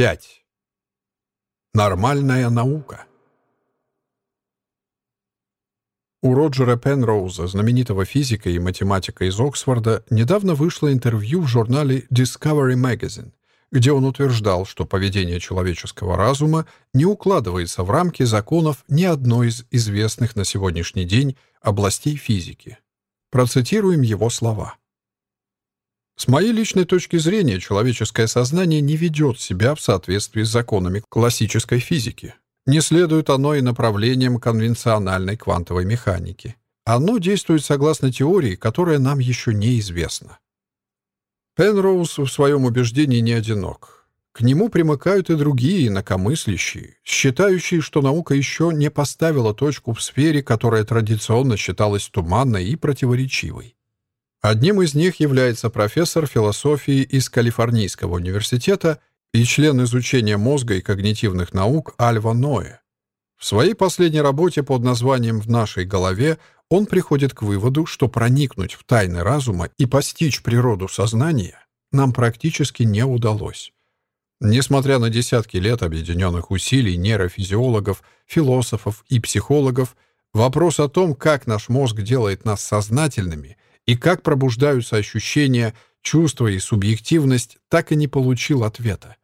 5. Нормальная наука. У Роджера Пенроуза, знаменитого физика и математика из Оксфорда, недавно вышло интервью в журнале Discovery Magazine, где он утверждал, что поведение человеческого разума не укладывается в рамки законов ни одной из известных на сегодняшний день областей физики. Процитируем его слова. С моей личной точки зрения, человеческое сознание не ведет себя в соответствии с законами классической физики. Не следует оно и направлениям конвенциональной квантовой механики. Оно действует согласно теории, которая нам еще неизвестна. Пенроуз в своем убеждении не одинок. К нему примыкают и другие инакомыслящие, считающие, что наука еще не поставила точку в сфере, которая традиционно считалась туманной и противоречивой. Одним из них является профессор философии из Калифорнийского университета и член изучения мозга и когнитивных наук Альва Ноэ. В своей последней работе под названием «В нашей голове» он приходит к выводу, что проникнуть в тайны разума и постичь природу сознания нам практически не удалось. Несмотря на десятки лет объединенных усилий нейрофизиологов, философов и психологов, вопрос о том, как наш мозг делает нас сознательными – и как пробуждаются ощущения, чувства и субъективность, так и не получил ответа.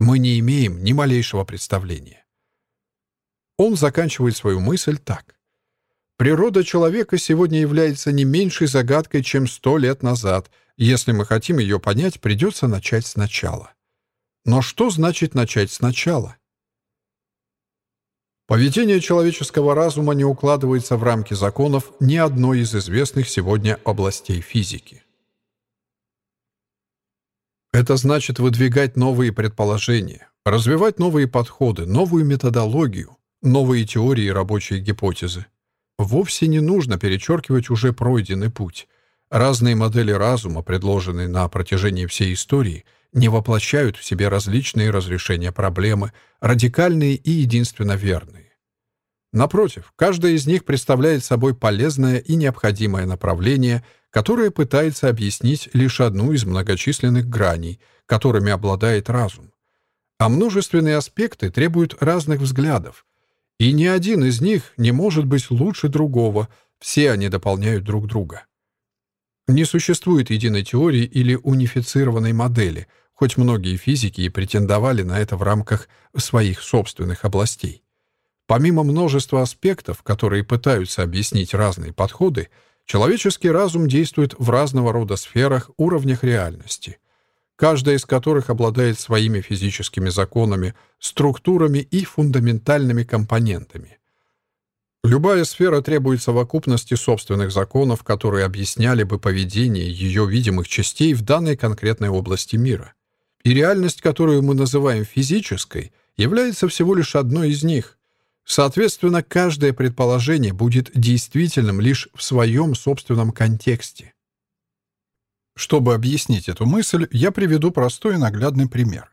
Мы не имеем ни малейшего представления. Он заканчивает свою мысль так. Природа человека сегодня является не меньшей загадкой, чем сто лет назад. Если мы хотим ее понять, придется начать сначала. Но что значит начать сначала? Поведение человеческого разума не укладывается в рамки законов ни одной из известных сегодня областей физики. Это значит выдвигать новые предположения, развивать новые подходы, новую методологию, новые теории и рабочие гипотезы. Вовсе не нужно перечеркивать уже пройденный путь. Разные модели разума, предложенные на протяжении всей истории – не воплощают в себе различные разрешения проблемы, радикальные и единственно верные. Напротив, каждая из них представляет собой полезное и необходимое направление, которое пытается объяснить лишь одну из многочисленных граней, которыми обладает разум. А множественные аспекты требуют разных взглядов, и ни один из них не может быть лучше другого, все они дополняют друг друга. Не существует единой теории или унифицированной модели, хоть многие физики и претендовали на это в рамках своих собственных областей. Помимо множества аспектов, которые пытаются объяснить разные подходы, человеческий разум действует в разного рода сферах, уровнях реальности, каждая из которых обладает своими физическими законами, структурами и фундаментальными компонентами. Любая сфера требует совокупности собственных законов, которые объясняли бы поведение ее видимых частей в данной конкретной области мира. И реальность, которую мы называем физической, является всего лишь одной из них. Соответственно, каждое предположение будет действительным лишь в своем собственном контексте. Чтобы объяснить эту мысль, я приведу простой и наглядный пример.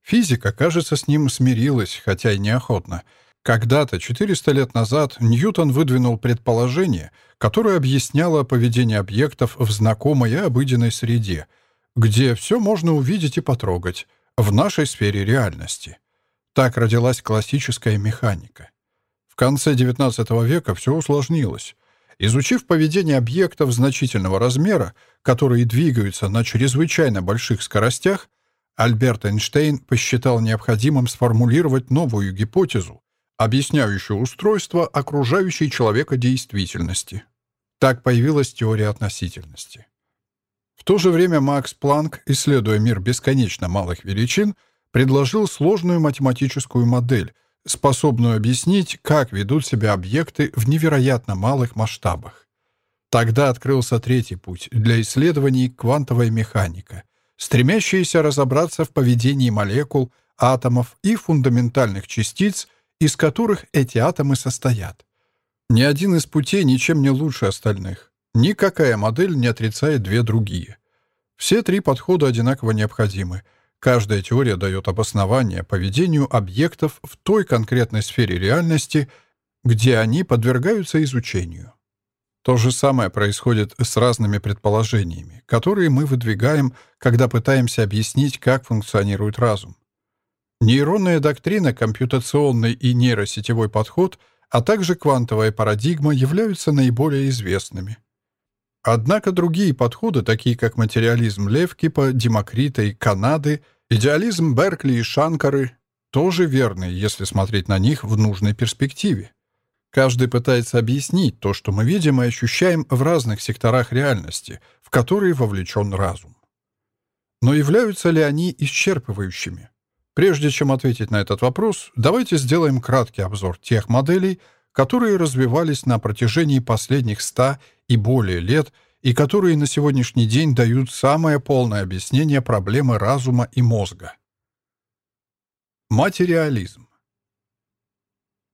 Физика, кажется, с ним смирилась, хотя и неохотно. Когда-то, 400 лет назад, Ньютон выдвинул предположение, которое объясняло поведение объектов в знакомой и обыденной среде — где все можно увидеть и потрогать, в нашей сфере реальности. Так родилась классическая механика. В конце XIX века все усложнилось. Изучив поведение объектов значительного размера, которые двигаются на чрезвычайно больших скоростях, Альберт Эйнштейн посчитал необходимым сформулировать новую гипотезу, объясняющую устройство окружающей человека действительности. Так появилась теория относительности. В то же время Макс Планк, исследуя мир бесконечно малых величин, предложил сложную математическую модель, способную объяснить, как ведут себя объекты в невероятно малых масштабах. Тогда открылся третий путь для исследований квантовая механика, стремящаяся разобраться в поведении молекул, атомов и фундаментальных частиц, из которых эти атомы состоят. Ни один из путей ничем не лучше остальных. Никакая модель не отрицает две другие. Все три подхода одинаково необходимы. Каждая теория дает обоснование поведению объектов в той конкретной сфере реальности, где они подвергаются изучению. То же самое происходит с разными предположениями, которые мы выдвигаем, когда пытаемся объяснить, как функционирует разум. Нейронная доктрина, компьютационный и нейросетевой подход, а также квантовая парадигма являются наиболее известными. Однако другие подходы, такие как материализм Левкипа, Демокрита и Канады, идеализм Беркли и Шанкары, тоже верны, если смотреть на них в нужной перспективе. Каждый пытается объяснить то, что мы видим и ощущаем в разных секторах реальности, в которые вовлечен разум. Но являются ли они исчерпывающими? Прежде чем ответить на этот вопрос, давайте сделаем краткий обзор тех моделей, которые развивались на протяжении последних ста и более лет и которые на сегодняшний день дают самое полное объяснение проблемы разума и мозга. Материализм.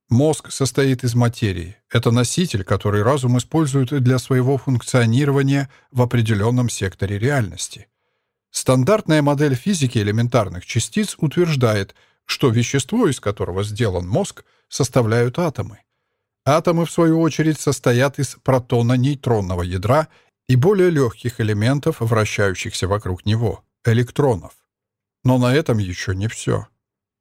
Мозг состоит из материи. Это носитель, который разум использует для своего функционирования в определенном секторе реальности. Стандартная модель физики элементарных частиц утверждает, что вещество, из которого сделан мозг, составляют атомы. Атомы, в свою очередь, состоят из протона-нейтронного ядра и более легких элементов, вращающихся вокруг него, электронов. Но на этом еще не все.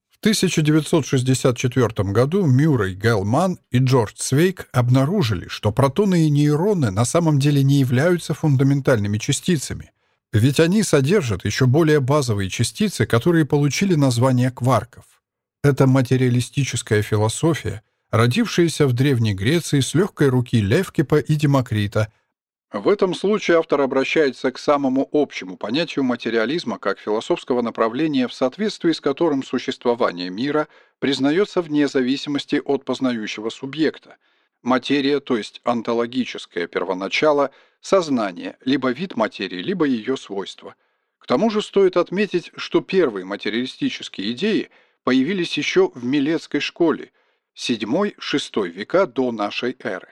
В 1964 году Мюррей Гелман и Джордж Свейк обнаружили, что протоны и нейроны на самом деле не являются фундаментальными частицами, ведь они содержат еще более базовые частицы, которые получили название кварков. Это материалистическая философия, родившаяся в Древней Греции с легкой руки Левкипа и Демокрита. В этом случае автор обращается к самому общему понятию материализма как философского направления, в соответствии с которым существование мира признается вне зависимости от познающего субъекта. Материя, то есть онтологическое первоначало – сознание, либо вид материи, либо ее свойства. К тому же стоит отметить, что первые материалистические идеи появились еще в Милецкой школе, 7-6 века до нашей эры.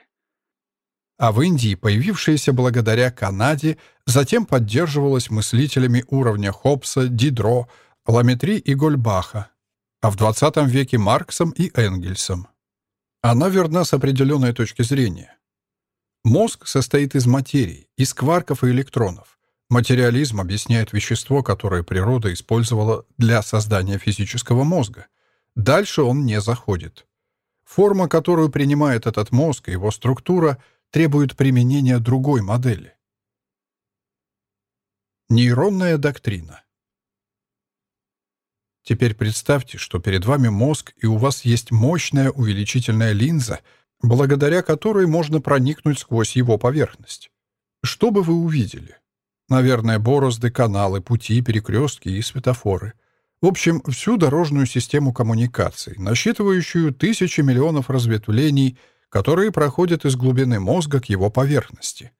А в Индии, появившаяся благодаря Канаде, затем поддерживалась мыслителями уровня Хоббса, Дидро, Ламетри и Гольбаха, а в XX веке Марксом и Энгельсом. Она верна с определенной точки зрения. Мозг состоит из материи, из кварков и электронов. Материализм объясняет вещество, которое природа использовала для создания физического мозга. Дальше он не заходит. Форма, которую принимает этот мозг и его структура, требует применения другой модели. Нейронная доктрина. Теперь представьте, что перед вами мозг, и у вас есть мощная увеличительная линза — благодаря которой можно проникнуть сквозь его поверхность. Что бы вы увидели? Наверное, борозды, каналы, пути, перекрестки и светофоры. В общем, всю дорожную систему коммуникаций, насчитывающую тысячи миллионов разветвлений, которые проходят из глубины мозга к его поверхности.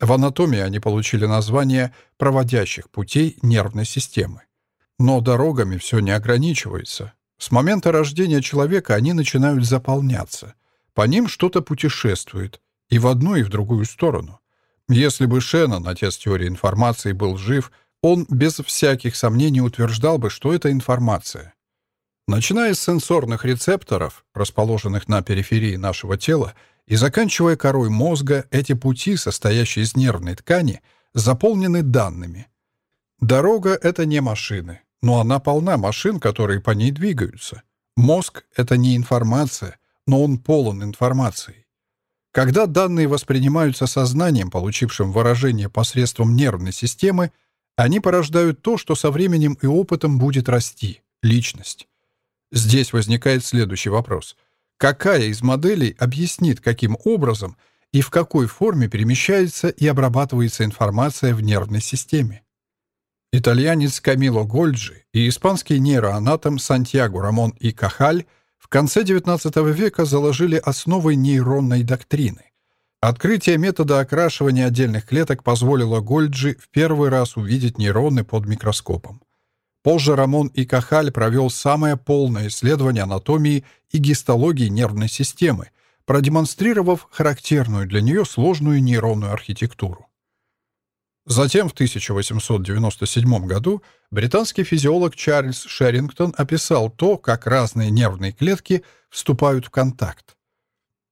В анатомии они получили название проводящих путей нервной системы. Но дорогами все не ограничивается. С момента рождения человека они начинают заполняться — по ним что-то путешествует, и в одну, и в другую сторону. Если бы Шеннон, отец теории информации, был жив, он без всяких сомнений утверждал бы, что это информация. Начиная с сенсорных рецепторов, расположенных на периферии нашего тела, и заканчивая корой мозга, эти пути, состоящие из нервной ткани, заполнены данными. Дорога — это не машины, но она полна машин, которые по ней двигаются. Мозг — это не информация, но он полон информацией. Когда данные воспринимаются сознанием, получившим выражение посредством нервной системы, они порождают то, что со временем и опытом будет расти — личность. Здесь возникает следующий вопрос. Какая из моделей объяснит, каким образом и в какой форме перемещается и обрабатывается информация в нервной системе? Итальянец Камило Гольджи и испанский нейроанатом Сантьяго Рамон и Кахаль — в конце XIX века заложили основы нейронной доктрины. Открытие метода окрашивания отдельных клеток позволило Гольджи в первый раз увидеть нейроны под микроскопом. Позже Рамон и Кахаль провел самое полное исследование анатомии и гистологии нервной системы, продемонстрировав характерную для нее сложную нейронную архитектуру. Затем в 1897 году британский физиолог Чарльз Шерингтон описал то, как разные нервные клетки вступают в контакт.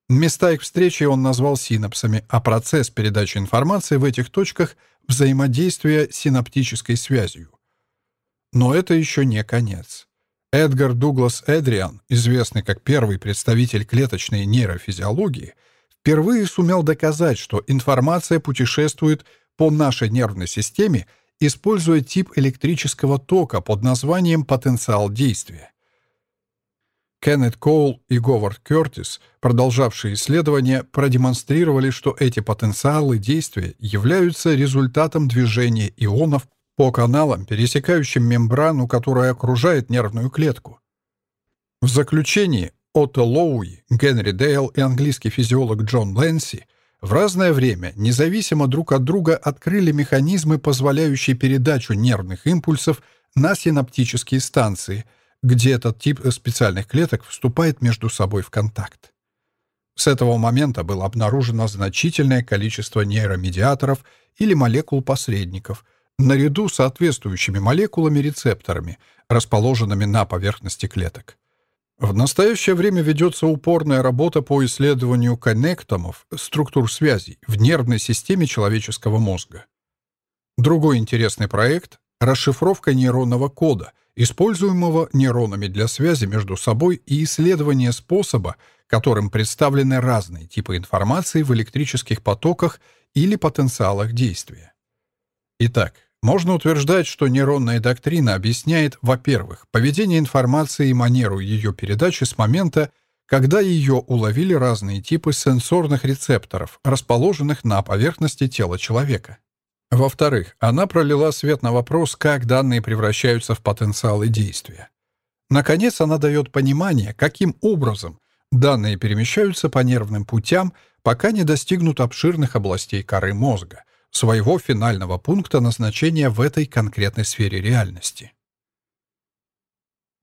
Места их встречи он назвал синапсами, а процесс передачи информации в этих точках — взаимодействия синаптической связью. Но это еще не конец. Эдгар Дуглас Эдриан, известный как первый представитель клеточной нейрофизиологии, впервые сумел доказать, что информация путешествует по нашей нервной системе, используя тип электрического тока под названием потенциал действия. Кеннет Коул и Говард Кертис, продолжавшие исследования, продемонстрировали, что эти потенциалы действия являются результатом движения ионов по каналам, пересекающим мембрану, которая окружает нервную клетку. В заключении Отто Лоуи, Генри Дейл и английский физиолог Джон Лэнси в разное время, независимо друг от друга, открыли механизмы, позволяющие передачу нервных импульсов на синаптические станции – где этот тип специальных клеток вступает между собой в контакт. С этого момента было обнаружено значительное количество нейромедиаторов или молекул-посредников, наряду с соответствующими молекулами-рецепторами, расположенными на поверхности клеток. В настоящее время ведется упорная работа по исследованию коннектомов, структур связей, в нервной системе человеческого мозга. Другой интересный проект — расшифровка нейронного кода — используемого нейронами для связи между собой и исследования способа, которым представлены разные типы информации в электрических потоках или потенциалах действия. Итак, можно утверждать, что нейронная доктрина объясняет, во-первых, поведение информации и манеру ее передачи с момента, когда ее уловили разные типы сенсорных рецепторов, расположенных на поверхности тела человека. Во-вторых, она пролила свет на вопрос, как данные превращаются в потенциалы действия. Наконец, она дает понимание, каким образом данные перемещаются по нервным путям, пока не достигнут обширных областей коры мозга, своего финального пункта назначения в этой конкретной сфере реальности.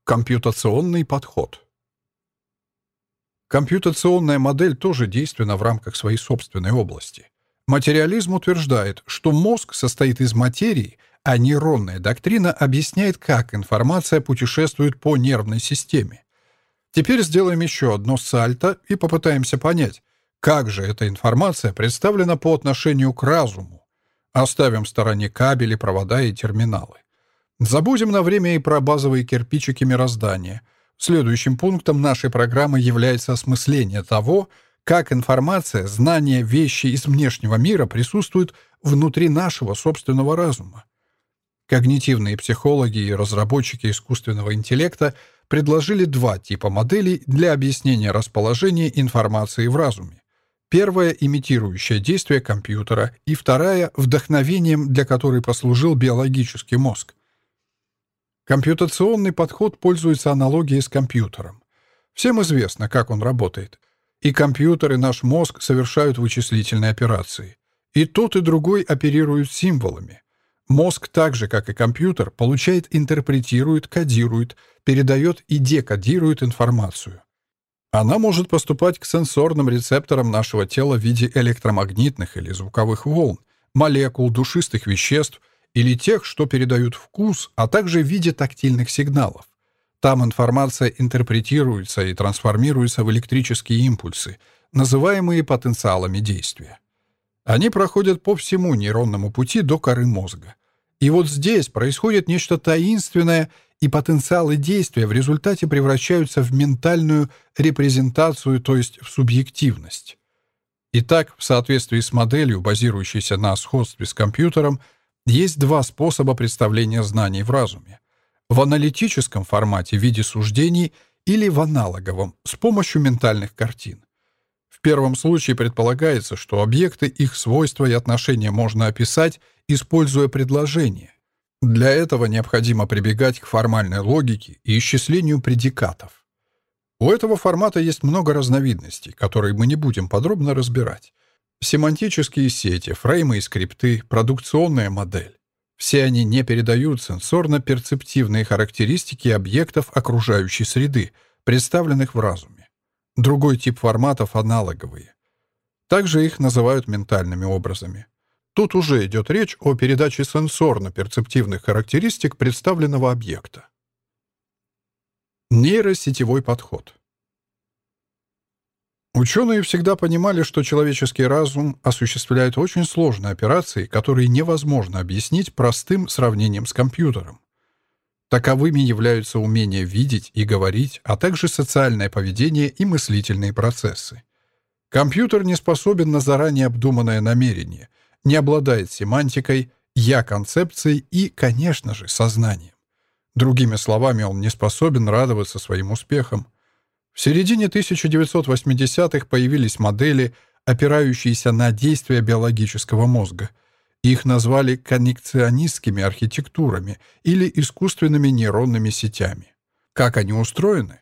Компьютационный подход Компьютационная модель тоже действенна в рамках своей собственной области. Материализм утверждает, что мозг состоит из материи, а нейронная доктрина объясняет, как информация путешествует по нервной системе. Теперь сделаем еще одно сальто и попытаемся понять, как же эта информация представлена по отношению к разуму. Оставим в стороне кабели, провода и терминалы. Забудем на время и про базовые кирпичики мироздания. Следующим пунктом нашей программы является осмысление того, как информация, знание, вещи из внешнего мира присутствуют внутри нашего собственного разума. Когнитивные психологи и разработчики искусственного интеллекта предложили два типа моделей для объяснения расположения информации в разуме. Первая — имитирующая действие компьютера, и вторая — вдохновением, для которой послужил биологический мозг. Компьютационный подход пользуется аналогией с компьютером. Всем известно, как он работает. И компьютер, и наш мозг совершают вычислительные операции. И тот, и другой оперируют символами. Мозг, так же, как и компьютер, получает, интерпретирует, кодирует, передает и декодирует информацию. Она может поступать к сенсорным рецепторам нашего тела в виде электромагнитных или звуковых волн, молекул, душистых веществ или тех, что передают вкус, а также в виде тактильных сигналов. Там информация интерпретируется и трансформируется в электрические импульсы, называемые потенциалами действия. Они проходят по всему нейронному пути до коры мозга. И вот здесь происходит нечто таинственное, и потенциалы действия в результате превращаются в ментальную репрезентацию, то есть в субъективность. Итак, в соответствии с моделью, базирующейся на сходстве с компьютером, есть два способа представления знаний в разуме в аналитическом формате в виде суждений или в аналоговом с помощью ментальных картин. В первом случае предполагается, что объекты, их свойства и отношения можно описать, используя предложения. Для этого необходимо прибегать к формальной логике и исчислению предикатов. У этого формата есть много разновидностей, которые мы не будем подробно разбирать. Семантические сети, фреймы и скрипты, продукционная модель. Все они не передают сенсорно-перцептивные характеристики объектов окружающей среды, представленных в разуме. Другой тип форматов — аналоговые. Также их называют ментальными образами. Тут уже идет речь о передаче сенсорно-перцептивных характеристик представленного объекта. Нейросетевой подход — Ученые всегда понимали, что человеческий разум осуществляет очень сложные операции, которые невозможно объяснить простым сравнением с компьютером. Таковыми являются умение видеть и говорить, а также социальное поведение и мыслительные процессы. Компьютер не способен на заранее обдуманное намерение, не обладает семантикой, я-концепцией и, конечно же, сознанием. Другими словами, он не способен радоваться своим успехам. В середине 1980-х появились модели, опирающиеся на действия биологического мозга — их назвали коннекционистскими архитектурами или искусственными нейронными сетями. Как они устроены?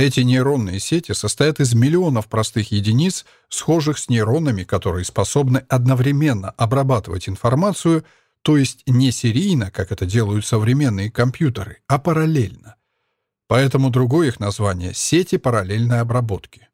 Эти нейронные сети состоят из миллионов простых единиц, схожих с нейронами, которые способны одновременно обрабатывать информацию, то есть не серийно, как это делают современные компьютеры, а параллельно. Поэтому другое их название — сети параллельной обработки.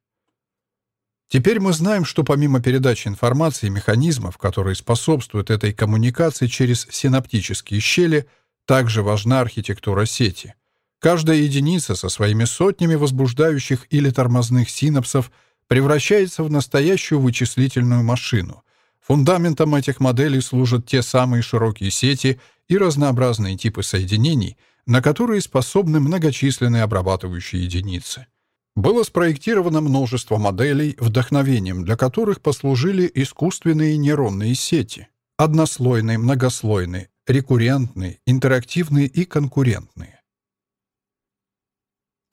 Теперь мы знаем, что помимо передачи информации и механизмов, которые способствуют этой коммуникации через синаптические щели, также важна архитектура сети. Каждая единица со своими сотнями возбуждающих или тормозных синапсов превращается в настоящую вычислительную машину. Фундаментом этих моделей служат те самые широкие сети и разнообразные типы соединений, на которые способны многочисленные обрабатывающие единицы. Было спроектировано множество моделей, вдохновением для которых послужили искусственные нейронные сети. Однослойные, многослойные, рекуррентные, интерактивные и конкурентные.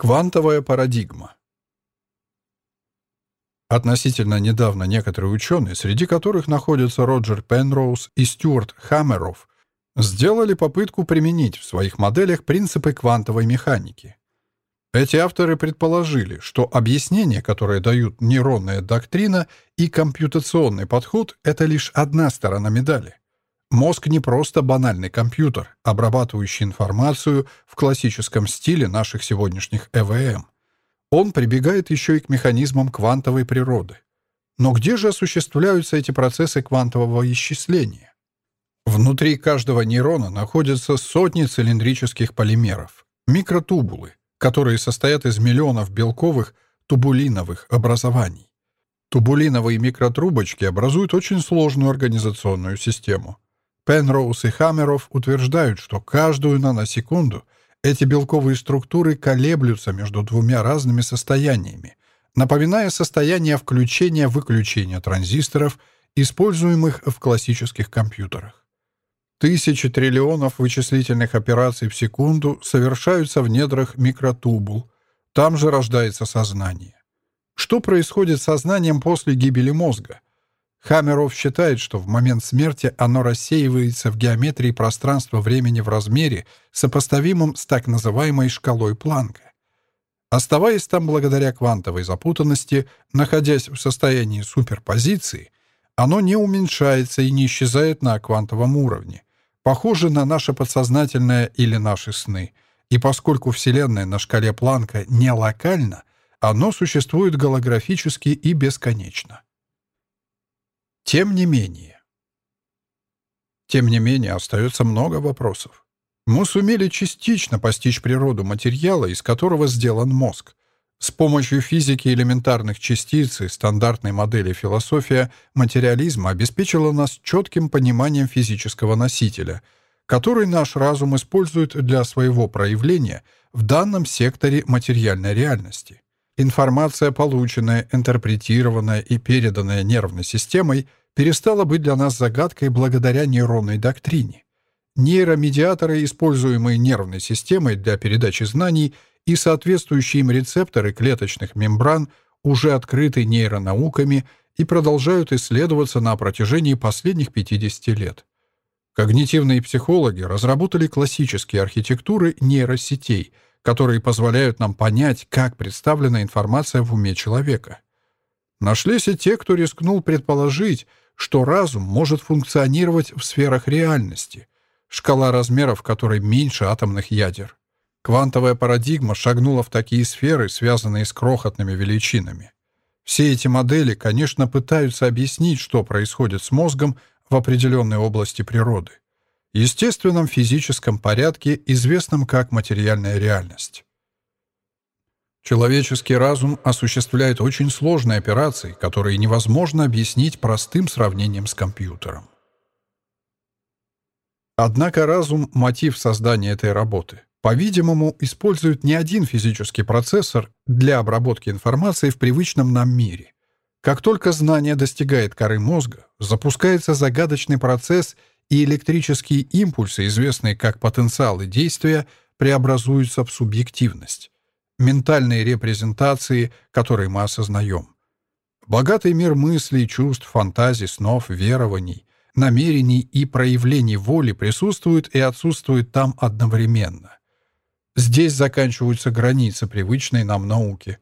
Квантовая парадигма. Относительно недавно некоторые ученые, среди которых находятся Роджер Пенроуз и Стюарт Хаммеров, сделали попытку применить в своих моделях принципы квантовой механики. Эти авторы предположили, что объяснение, которое дают нейронная доктрина и компьютационный подход, это лишь одна сторона медали. Мозг не просто банальный компьютер, обрабатывающий информацию в классическом стиле наших сегодняшних ЭВМ. Он прибегает еще и к механизмам квантовой природы. Но где же осуществляются эти процессы квантового исчисления? Внутри каждого нейрона находятся сотни цилиндрических полимеров, микротубулы, которые состоят из миллионов белковых тубулиновых образований. Тубулиновые микротрубочки образуют очень сложную организационную систему. Пенроуз и Хаммеров утверждают, что каждую наносекунду эти белковые структуры колеблются между двумя разными состояниями, напоминая состояние включения-выключения транзисторов, используемых в классических компьютерах. Тысячи триллионов вычислительных операций в секунду совершаются в недрах микротубул. Там же рождается сознание. Что происходит с сознанием после гибели мозга? Хаммеров считает, что в момент смерти оно рассеивается в геометрии пространства-времени в размере, сопоставимом с так называемой шкалой Планка. Оставаясь там благодаря квантовой запутанности, находясь в состоянии суперпозиции, оно не уменьшается и не исчезает на квантовом уровне, похожи на наше подсознательное или наши сны. И поскольку Вселенная на шкале Планка не локальна, оно существует голографически и бесконечно. Тем не менее. Тем не менее, остается много вопросов. Мы сумели частично постичь природу материала, из которого сделан мозг, с помощью физики элементарных частиц и стандартной модели философия материализма обеспечила нас четким пониманием физического носителя, который наш разум использует для своего проявления в данном секторе материальной реальности. Информация, полученная, интерпретированная и переданная нервной системой, перестала быть для нас загадкой благодаря нейронной доктрине. Нейромедиаторы, используемые нервной системой для передачи знаний, и соответствующие им рецепторы клеточных мембран уже открыты нейронауками и продолжают исследоваться на протяжении последних 50 лет. Когнитивные психологи разработали классические архитектуры нейросетей, которые позволяют нам понять, как представлена информация в уме человека. Нашлись и те, кто рискнул предположить, что разум может функционировать в сферах реальности, шкала размеров которой меньше атомных ядер. Квантовая парадигма шагнула в такие сферы, связанные с крохотными величинами. Все эти модели, конечно, пытаются объяснить, что происходит с мозгом в определенной области природы. Естественном физическом порядке, известном как материальная реальность. Человеческий разум осуществляет очень сложные операции, которые невозможно объяснить простым сравнением с компьютером. Однако разум — мотив создания этой работы — по-видимому, используют не один физический процессор для обработки информации в привычном нам мире. Как только знание достигает коры мозга, запускается загадочный процесс, и электрические импульсы, известные как потенциалы действия, преобразуются в субъективность. Ментальные репрезентации, которые мы осознаем. Богатый мир мыслей, чувств, фантазий, снов, верований, намерений и проявлений воли присутствует и отсутствует там одновременно. Здесь заканчиваются границы привычной нам науки.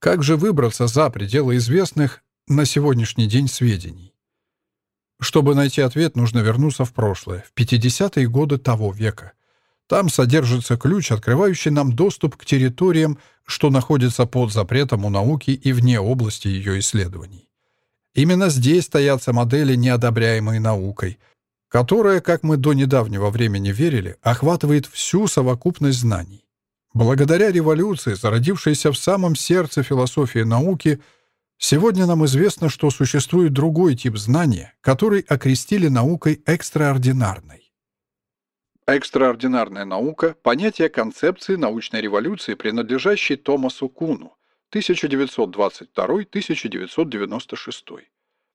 Как же выбраться за пределы известных на сегодняшний день сведений? Чтобы найти ответ, нужно вернуться в прошлое, в 50-е годы того века. Там содержится ключ, открывающий нам доступ к территориям, что находится под запретом у науки и вне области ее исследований. Именно здесь стоятся модели, неодобряемые наукой, которая, как мы до недавнего времени верили, охватывает всю совокупность знаний. Благодаря революции, зародившейся в самом сердце философии науки, сегодня нам известно, что существует другой тип знания, который окрестили наукой экстраординарной. Экстраординарная наука – понятие концепции научной революции, принадлежащей Томасу Куну 1922-1996.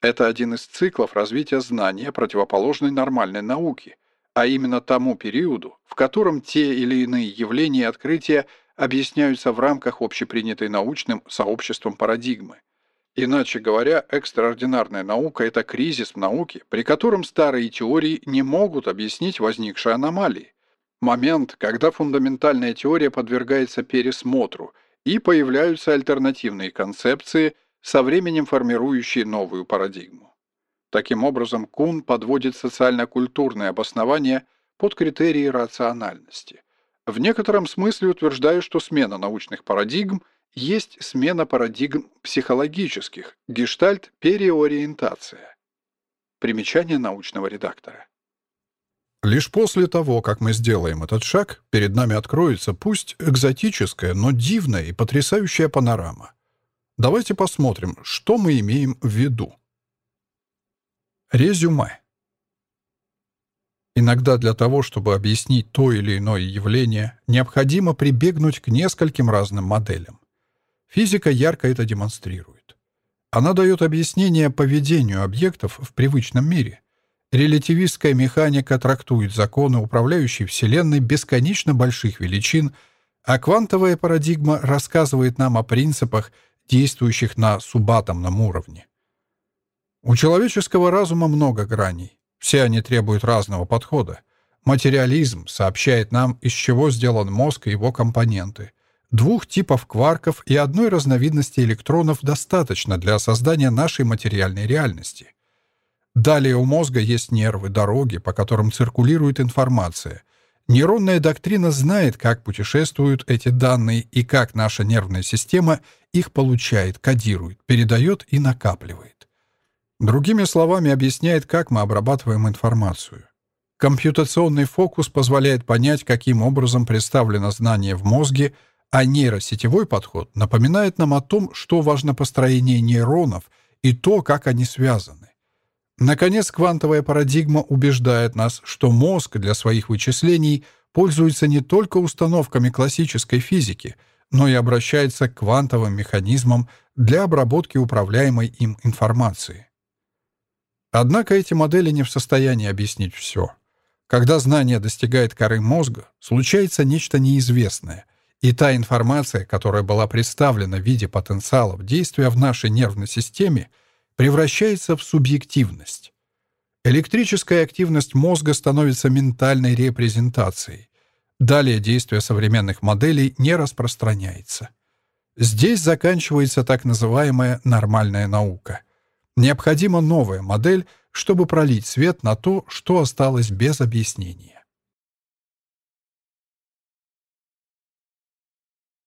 Это один из циклов развития знания противоположной нормальной науки, а именно тому периоду, в котором те или иные явления и открытия объясняются в рамках общепринятой научным сообществом парадигмы. Иначе говоря, экстраординарная наука – это кризис в науке, при котором старые теории не могут объяснить возникшие аномалии. Момент, когда фундаментальная теория подвергается пересмотру и появляются альтернативные концепции – со временем формирующие новую парадигму. Таким образом, Кун подводит социально-культурное обоснование под критерии рациональности. В некотором смысле утверждая, что смена научных парадигм есть смена парадигм психологических, гештальт-переориентация. Примечание научного редактора. Лишь после того, как мы сделаем этот шаг, перед нами откроется пусть экзотическая, но дивная и потрясающая панорама. Давайте посмотрим, что мы имеем в виду. Резюме. Иногда для того, чтобы объяснить то или иное явление, необходимо прибегнуть к нескольким разным моделям. Физика ярко это демонстрирует. Она дает объяснение поведению объектов в привычном мире. Релятивистская механика трактует законы, управляющие Вселенной бесконечно больших величин, а квантовая парадигма рассказывает нам о принципах, действующих на субатомном уровне. У человеческого разума много граней. Все они требуют разного подхода. Материализм сообщает нам, из чего сделан мозг и его компоненты. Двух типов кварков и одной разновидности электронов достаточно для создания нашей материальной реальности. Далее у мозга есть нервы, дороги, по которым циркулирует информация — Нейронная доктрина знает, как путешествуют эти данные и как наша нервная система их получает, кодирует, передает и накапливает. Другими словами, объясняет, как мы обрабатываем информацию. Компьютационный фокус позволяет понять, каким образом представлено знание в мозге, а нейросетевой подход напоминает нам о том, что важно построение нейронов и то, как они связаны. Наконец, квантовая парадигма убеждает нас, что мозг для своих вычислений пользуется не только установками классической физики, но и обращается к квантовым механизмам для обработки управляемой им информации. Однако эти модели не в состоянии объяснить все. Когда знание достигает коры мозга, случается нечто неизвестное, и та информация, которая была представлена в виде потенциалов действия в нашей нервной системе — превращается в субъективность. Электрическая активность мозга становится ментальной репрезентацией. Далее действие современных моделей не распространяется. Здесь заканчивается так называемая нормальная наука. Необходима новая модель, чтобы пролить свет на то, что осталось без объяснения.